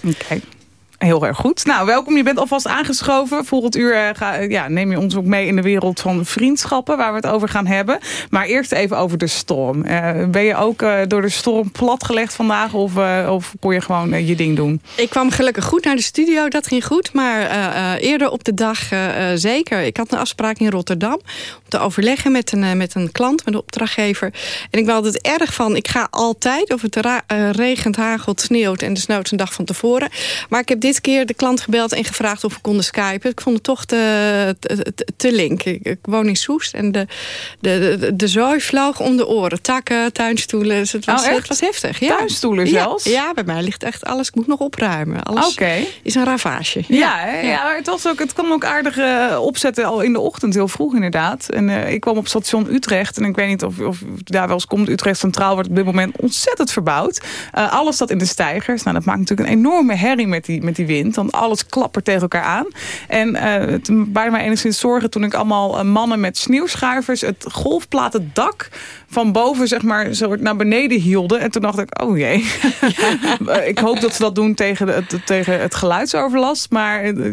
Heel erg goed. Nou, welkom. Je bent alvast aangeschoven. Volgend uur eh, ga, ja, neem je ons ook mee in de wereld van vriendschappen... waar we het over gaan hebben. Maar eerst even over de storm. Eh, ben je ook eh, door de storm platgelegd vandaag... of, eh, of kon je gewoon eh, je ding doen? Ik kwam gelukkig goed naar de studio, dat ging goed. Maar eh, eh, eerder op de dag eh, eh, zeker. Ik had een afspraak in Rotterdam om te overleggen met een, eh, met een klant, met een opdrachtgever. En ik ben altijd erg van, ik ga altijd, of het eh, regent, hagelt, sneeuwt... en desnoods een dag van tevoren. Maar ik heb dit keer de klant gebeld en gevraagd of we konden skypen. Ik vond het toch te, te, link. Ik, ik woon in Soest en de, de, de, de zooi vloog om de oren. Takken, tuinstoelen, dus het was, Oh, echt? het was heftig. Ja. Tuinstoelen Ja, zelfs? Ja, bij mij ligt echt alles. Ik moet nog opruimen. Alles Oké. is een ravage. Ja, ja. maar het, was ook, het kwam ook aardig eh, opzetten al in de ochtend, heel vroeg inderdaad. En eh, ik kwam op station Utrecht en ik weet niet of, of daar wel eens komt. Utrecht Centraal wordt op dit moment ontzettend verbouwd. Eh, alles staat in de stijgers. Nou, dat maakt natuurlijk een enorme herrie met die, met die wind. Want alles klappert tegen elkaar aan. En eh het baarde mij enigszins zorgen toen ik allemaal eh, mannen met sneeuwschuivers... het golfplaten dak van boven zeg maar zo naar beneden hielden. En toen dacht ik, oh jee. *laughs* ik hoop dat ze dat doen tegen, de, het- tegen het geluidsoverlast. Maar eh,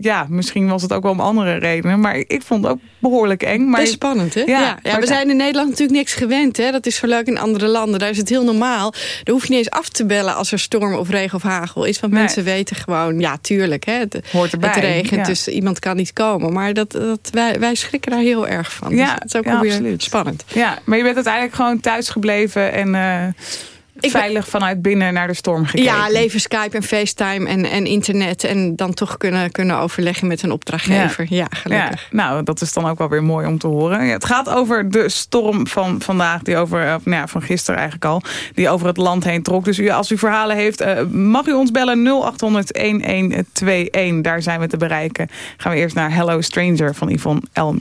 ja, misschien was het ook wel om andere redenen. Maar ik vond het ook behoorlijk eng. Maar is spannend, hè? Ja, Ja, we zijn in Nederland natuurlijk niks gewend, hè? Dat is zo leuk in andere landen. Daar is het heel normaal. Daar hoef je niet eens af te bellen als er storm of regen of hagel is. Want Nee. mensen weten gewoon, ja, tuurlijk, hè? Het, Hoort erbij, het regent, ja. dus iemand kan niet komen. Maar dat, dat, wij, wij schrikken daar heel erg van. Ja, dus dat is ook ja, wel weer absoluut. spannend. Ja, maar je bent uiteindelijk gewoon thuis gebleven en eh, ben- veilig vanuit binnen naar de storm gekeken. Ja, leven Skype en FaceTime en, en internet. En dan toch kunnen, kunnen overleggen met een opdrachtgever. Ja, gelukkig. Ja, nou, dat is dan ook wel weer mooi om te horen. Ja, het gaat over de storm van vandaag, die over, of, nou ja, van gisteren eigenlijk al, die over het land heen trok. Dus u, als u verhalen heeft, eh, mag u ons bellen 0800-1121. Daar zijn we te bereiken. Gaan we eerst naar Hello Stranger van Yvonne El.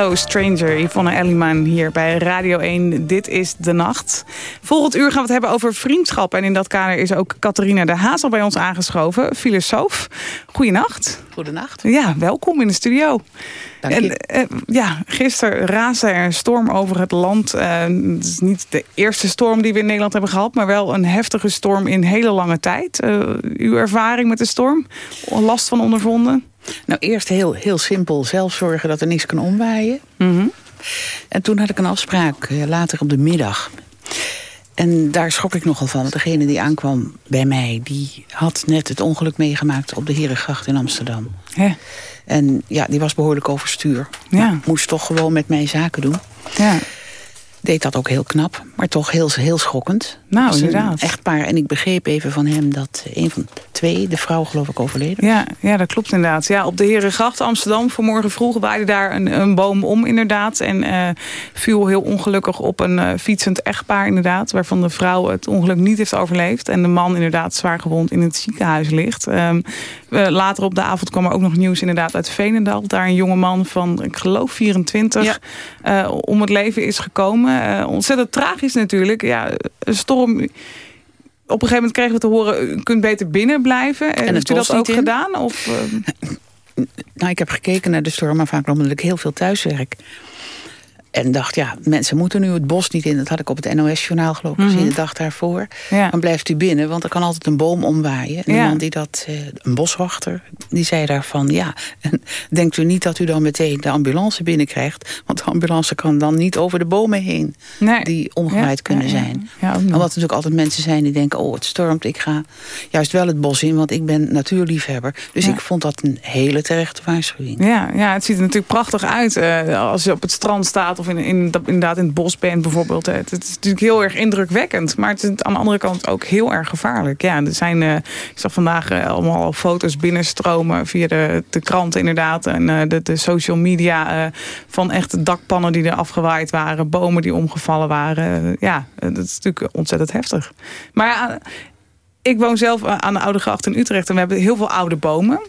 Hello Stranger, Yvonne Elliman hier bij Radio 1. Dit is De Nacht. Volgend uur gaan we het hebben over vriendschap. En in dat kader is ook Catharina de Hazel bij ons aangeschoven, filosoof. Goedenacht. Goedenacht. Ja, welkom in de studio. Dank en je. eh, ja, gisteren raasde er een storm over het land. Eh, het is niet de eerste storm die we in Nederland hebben gehad... maar wel een heftige storm in hele lange tijd. Eh, uw ervaring met de storm? Last van ondervonden? Nou, eerst heel, heel simpel zelf zorgen dat er niks kan omwaaien. Mhm. En toen had ik een afspraak eh, later op de middag. En daar schrok ik nogal van. Want degene die aankwam bij mij, die had net het ongeluk meegemaakt op de Herengracht in Amsterdam. En ja, die was behoorlijk overstuur. Ja. Moest toch gewoon met mij zaken doen. Ja. Deed dat ook heel knap, maar toch heel, heel schokkend. Nou, Het was inderdaad. Echtpaar. En ik begreep even van hem dat een van twee, de vrouw geloof ik, overleden Ja, ja, dat klopt inderdaad. Ja, op de Herengracht Amsterdam vanmorgen vroeg waaide daar een, een boom om inderdaad. En eh, viel heel ongelukkig op een eh, fietsend echtpaar inderdaad. Waarvan de vrouw het ongeluk niet heeft overleefd. En de man inderdaad zwaar gewond in het ziekenhuis ligt. Ehm, eh, later op de avond kwam er ook nog nieuws inderdaad uit Veenendaal. Daar een jonge man van, ik geloof 24, eh, om het leven is gekomen. Eh, ontzettend tragisch natuurlijk. Ja, een storm... Op een gegeven moment kregen we te horen, u kunt beter binnen blijven. het Heeft u dat ook in? gedaan? Of, eh, Nou, ik heb gekeken naar de storm, maar vaak omdat ik heel veel thuiswerk. En dacht, ja, mensen moeten nu het bos niet in. Dat had ik op het NOS-journaal geloof ik gezien Mhm. de dag daarvoor. Ja. Dan blijft u binnen, want er kan altijd een boom omwaaien. En de Ja. man die dat, eh, een boswachter, die zei daarvan... ja, en *laughs* denkt u niet dat u dan meteen de ambulance binnenkrijgt... want de ambulance kan dan niet over de bomen heen... Nee. die omgewaaid Ja, kunnen zijn. Omdat er natuurlijk altijd mensen zijn die denken... oh, het stormt, ik ga juist wel het bos in... want ik ben natuurliefhebber. Dus ik vond dat een hele terechte waarschuwing. Ja, ja, het ziet er natuurlijk prachtig uit eh, als je op het strand staat of in, in, inderdaad in het bos bent bijvoorbeeld. Het, is natuurlijk heel erg indrukwekkend, maar het is aan de andere kant ook heel erg gevaarlijk. Ja, er zijn, eh, ik zag vandaag eh, allemaal al foto's binnenstromen via de, de kranten inderdaad en eh, de, social media van echt dakpannen die er afgewaaid waren, bomen die omgevallen waren. Ja, dat is natuurlijk ontzettend heftig. Maar ik woon zelf aan de Oude Gracht in Utrecht en we hebben heel veel oude bomen.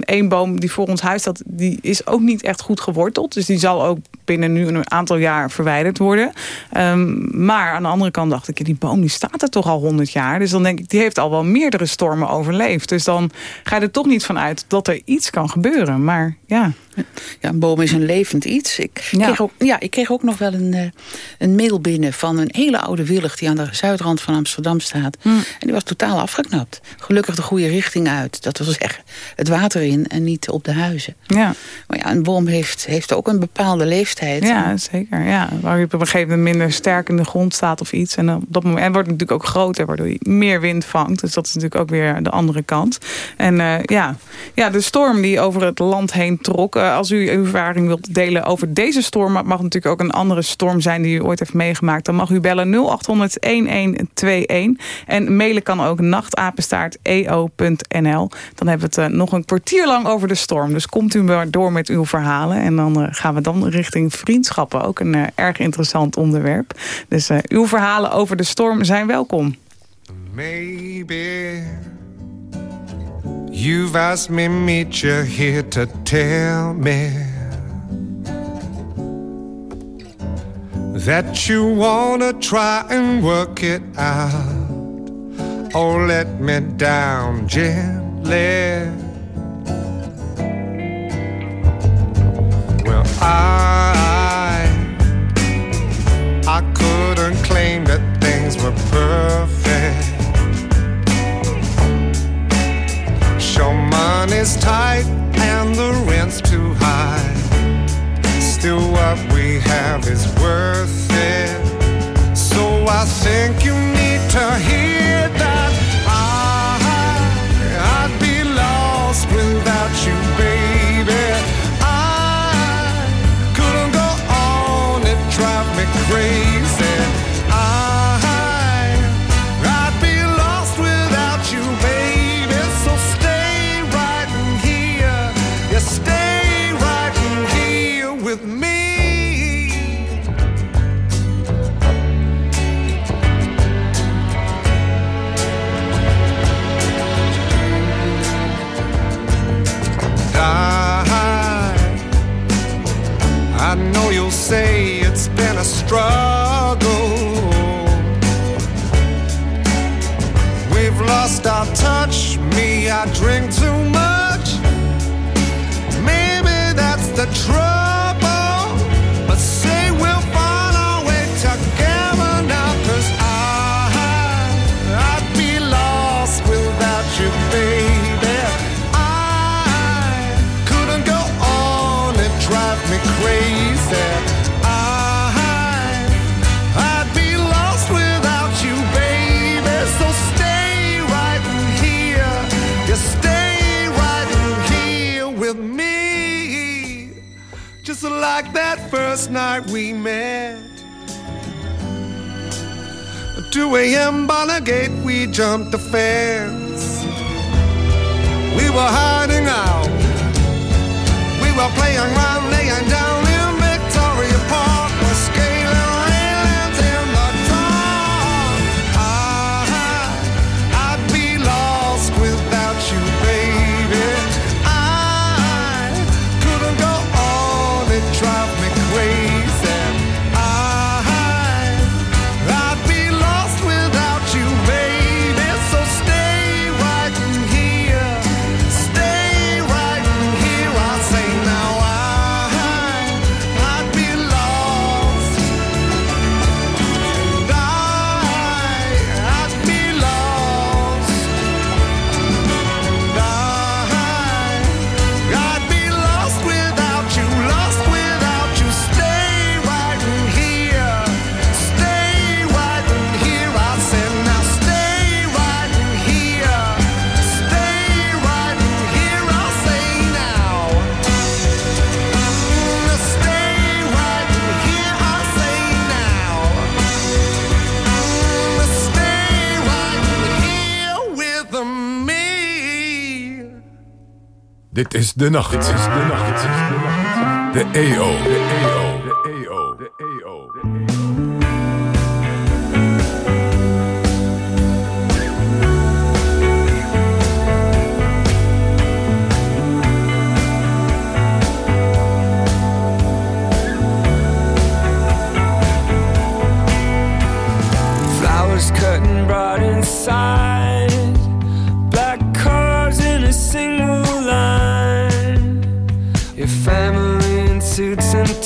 Eén boom die voor ons huis staat, die is ook niet echt goed geworteld. Dus die zal ook binnen nu een aantal jaar verwijderd worden. Ehm, maar aan de andere kant dacht ik, die boom die staat er toch al honderd jaar. Dus dan denk ik, die heeft al wel meerdere stormen overleefd. Dus dan ga je er toch niet van uit dat er iets kan gebeuren. Maar ja, Ja, een boom is een levend iets. Ik, Ja. kreeg, ook, ja, ik kreeg ook nog wel een, eh, een mail binnen van een hele oude willig... die aan de zuidrand van Amsterdam staat. Hm. En die was totaal afgeknapt. Gelukkig de goede richting uit. Dat wil zeggen, het water in en niet op de huizen. ja. Maar ja, een boom heeft, heeft ook een bepaalde leeftijd. Ja, zeker. Ja. Waar je op een gegeven moment minder sterk in de grond staat of iets. En op dat moment en wordt het natuurlijk ook groter, waardoor je meer wind vangt. Dus dat is natuurlijk ook weer de andere kant. En eh, ja. ja, de storm die over het land heen trok. eh, als u uw ervaring wilt delen over deze storm, maar het mag natuurlijk ook een andere storm zijn die u ooit heeft meegemaakt. Dan mag u bellen 0800 1121. En mailen kan ook nachtapenstaart.eo.nl. Dan hebben we het eh, nog een kwartier lang over de storm. Dus komt u maar door met uw verhalen. En dan eh, gaan we dan richting vriendschappen. Ook een eh, erg interessant onderwerp. Dus eh, uw verhalen over de storm zijn welkom. Maybe you've asked me meet you here to tell me that you wanna try and work it out. Oh, let me down gently. I I couldn't claim that things were perfect. Show money's tight and the rent's too high. Still, what we have is worth it. So I think you need to hear that. I I'd be lost without you baby so stay right here. Yeah stay right here with me. I I know you'll say and I struggle. We've lost our touch. Me, I drink too much. Maybe that's the truth. 2 a.m. by the gate, we jumped the fence. We were hiding out. We were playing around. Dit is de nacht. Dit is de nacht. Dit is de nacht. De EO. De EO. De EO.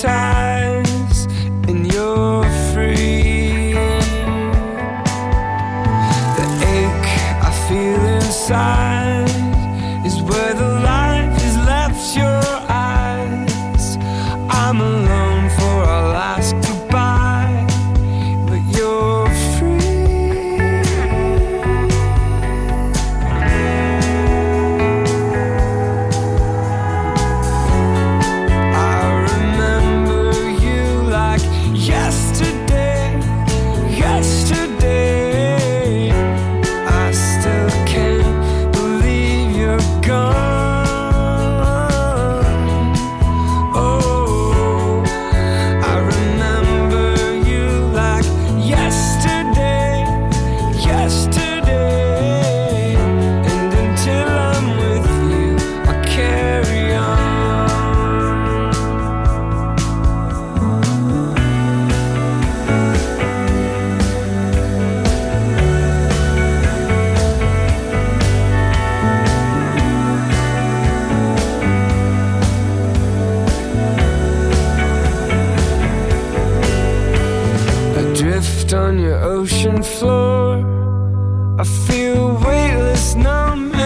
time. on your ocean floor. I feel weightless, numb.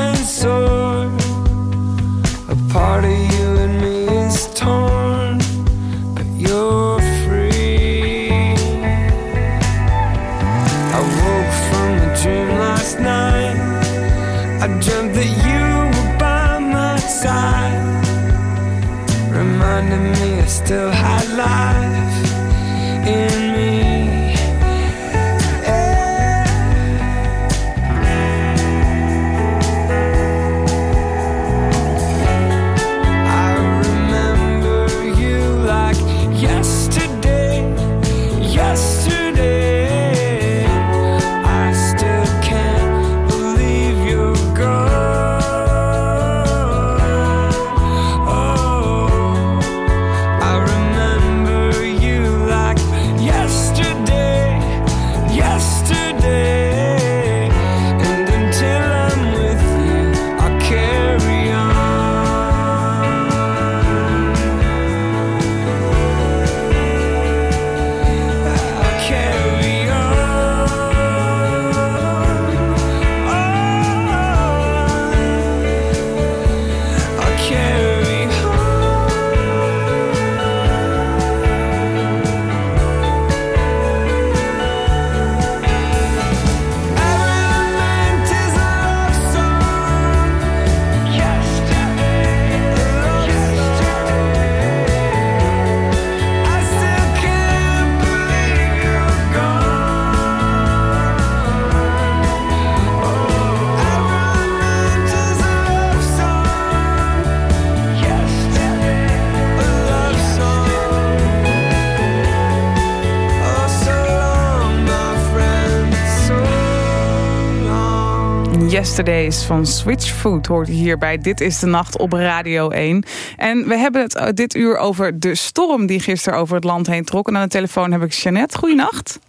Yesterdays van Switchfoot hoort hier bij Dit is de Nacht op Radio 1. En we hebben het eh, dit uur over de storm die gisteren over het land heen trok. En aan de telefoon heb ik Jeannette. Goeienacht.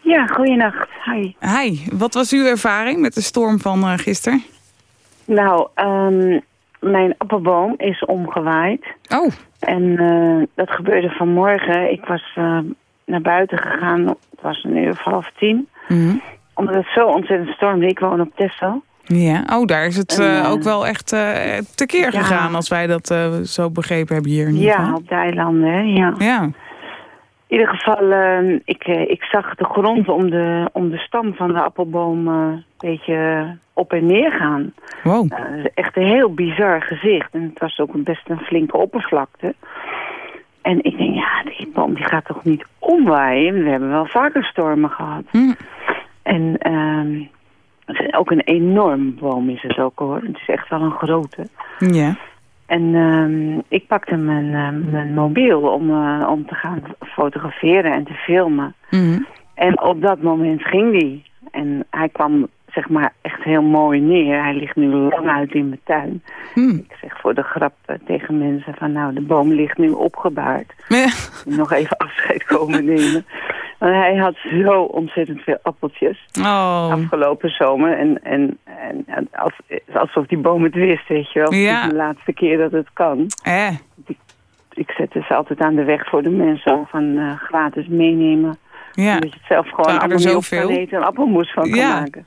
Ja, goeienacht. Hi. Hi, wat was uw ervaring met de storm van eh, gisteren? Nou, ehm, mijn appelboom is omgewaaid. Oh. En eh, dat gebeurde vanmorgen. Ik was naar buiten gegaan. Het was een uur of half tien. Mhm. Omdat het zo ontzettend stormde. Ik woon op Texel. Ja, oh, daar is het En, eh, eh, ook wel echt eh, tekeer ja. gegaan... als wij dat eh, zo begrepen hebben hier in ieder Ja, geval. op de eilanden, hè, ja. Ja. In ieder geval, eh, ik, eh, ik zag de grond om de, om de stam van de appelboom eh, een beetje op en neer gaan. Wow. Dat is echt een heel bizar gezicht. En het was ook best een flinke oppervlakte. En ik denk, ja, die boom die gaat toch niet omwaaien? We hebben wel vaker stormen gehad. Hm. En ehm, ook een enorm boom is het ook hoor. Het is echt wel een grote. Ja. En ehm, ik pakte mijn, eh, mijn mobiel om, eh, om te gaan fotograferen en te filmen. Mhm. En op dat moment ging die. En hij kwam zeg maar echt heel mooi neer. Hij ligt nu lang uit in mijn tuin. Hm. Ik zeg voor de grap eh, tegen mensen van nou de boom ligt nu opgebaard. Ja. Nog even *laughs* afscheid komen nemen. Want hij had zo ontzettend veel appeltjes Oh. afgelopen zomer. En, en, en, en als, alsof die boom het wist, weet je wel. Het is de laatste keer dat het kan. Eh. Ik zette ze altijd aan de weg voor de mensen van eh, gratis meenemen. Ja. Dat je het zelf gewoon allemaal op zoveel? kan eten en appelmoes van kan Ja. maken.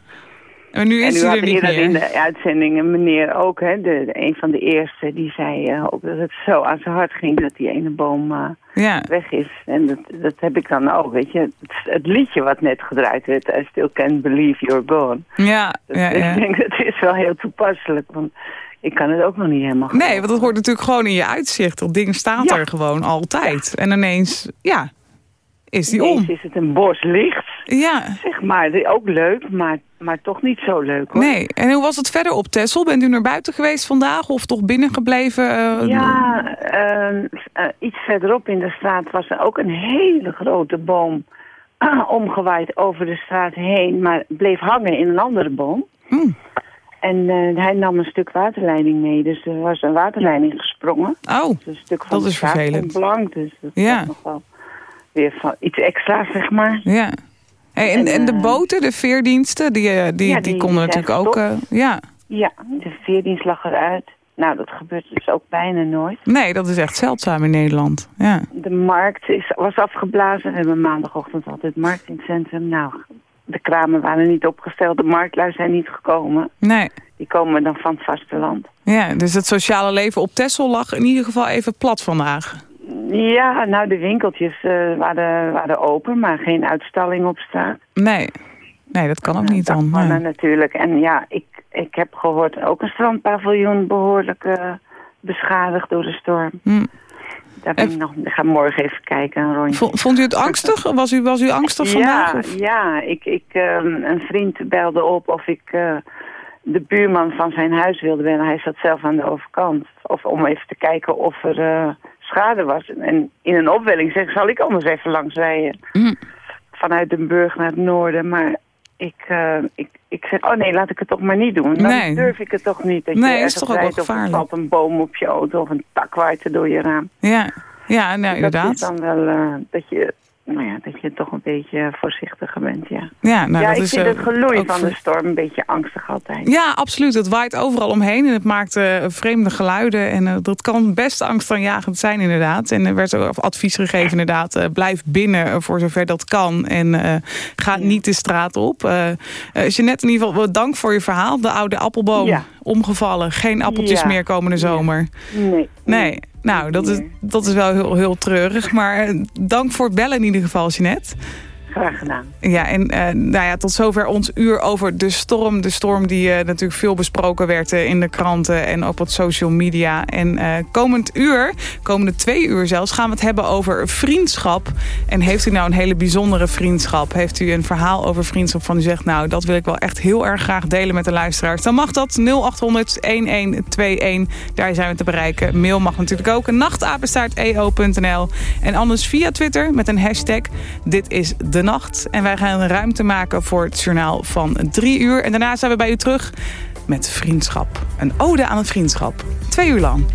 En nu En is hij er niet meer. in de uitzending een meneer ook, hè, de, de- een van de eerste, die zei eh, ook dat het zo aan zijn hart ging dat die ene boom eh, Ja. weg is. En dat, dat heb ik dan ook, weet je. Het, het liedje wat net gedraaid werd, I still can't believe you're gone. Ja, Dat, ja, ja. *laughs* Ik denk dat is wel heel toepasselijk, want ik kan het ook nog niet helemaal Nee, want dat hoort natuurlijk gewoon in je uitzicht. Dat ding staat Ja. er gewoon altijd. En ineens, ja, is die Ineens om. is het een bos licht, Ja, zeg maar. Ook leuk, maar, maar toch niet zo leuk, hoor. nee. En hoe was het verder op Texel? Bent u naar buiten geweest vandaag of toch binnen gebleven? eh, Ja, ehm, eh, iets verderop in de straat was er ook een hele grote boom *clears throat* omgewaaid over de straat heen, maar bleef hangen in een andere boom. Hmm. En eh, hij nam een stuk waterleiding mee, dus er was een waterleiding gesprongen. Oh, Dus een stuk van dat is vervelend. blank, dus dat Ja. was nog wel weer van iets extra's, zeg maar. ja. Hey, en, En, en de eh, boten, de veerdiensten, die, eh, die, Ja, die, konden natuurlijk ook... eh, ja, Ja, de veerdienst lag eruit. Nou, dat gebeurt dus ook bijna nooit. nee, dat is echt zeldzaam in Nederland. Ja. De markt is, was afgeblazen. We hebben maandagochtend altijd markt in het centrum. Nou, de kramen waren niet opgesteld. De marktlui zijn niet gekomen. Nee. Die komen dan van het vasteland. Ja, dus het sociale leven op Texel lag in ieder geval even plat vandaag. Ja, nou, de winkeltjes eh, waren, waren open, maar geen uitstalling op straat. Nee, nee dat kan ook niet dan. Natuurlijk. En ja, ik, ik heb gehoord ook een strandpaviljoen behoorlijk eh, beschadigd door de storm. Hm. daar ben ik nog, ik ga morgen even kijken, een rondje. Vo- Vond u het angstig? Was u, was u angstig vandaag? Ja, of- ja ik, ik, ehm, een vriend belde op of ik eh, de buurman van zijn huis wilde bellen. Hij zat zelf aan de overkant. Of om even te kijken of er schade was. En in een opwelling zeg ik, zal ik anders even langs rijden? Hm. Vanuit Den Burg naar het noorden. Maar ik, eh, ik, ik zeg, oh nee, laat ik het toch maar niet doen. Dan Nee. durf ik het toch niet. Dat Nee, je is toch ook wel of er een boom op je auto of een tak waait er door je raam. Ja, ja nou, Dat inderdaad. is dan wel eh, dat je... Nou ja, dat je toch een beetje voorzichtiger bent, ja. Ja, nou, ja, dat ik is, vind eh, het geloei ook van de storm een beetje angstig altijd. Ja, absoluut. Het waait overal omheen en het maakt eh, vreemde geluiden. En eh, dat kan best angstaanjagend zijn inderdaad. En er werd ook advies gegeven inderdaad. eh, blijf binnen eh, voor zover dat kan. En eh, ga niet de straat op. Eh eh, Jeanette, in ieder geval dank voor je verhaal. De oude appelboom Ja. Omgevallen. Geen appeltjes Ja. meer komende zomer. Nee. Nee, nou, dat is, dat is wel heel, heel treurig. Maar eh, dank voor het bellen in ieder geval, Jeanette. Gedaan. Ja, en eh, nou ja, tot zover ons uur over de storm. De storm die eh, natuurlijk veel besproken werd eh, in de kranten en op wat social media. En komend uur, komende twee uur zelfs, gaan we het hebben over vriendschap. En heeft u nou een hele bijzondere vriendschap? Heeft u een verhaal over vriendschap van u zegt... nou, dat wil ik wel echt heel erg graag delen met de luisteraars. Dan mag dat 0800-1121. Daar zijn we te bereiken. Mail mag natuurlijk ook. nachtapenstaart.eo.nl En anders via Twitter met een hashtag Dit is de Nacht. En wij gaan ruimte maken voor het journaal van drie uur. En daarna zijn we bij u terug met vriendschap. Een ode aan het vriendschap. Twee uur lang.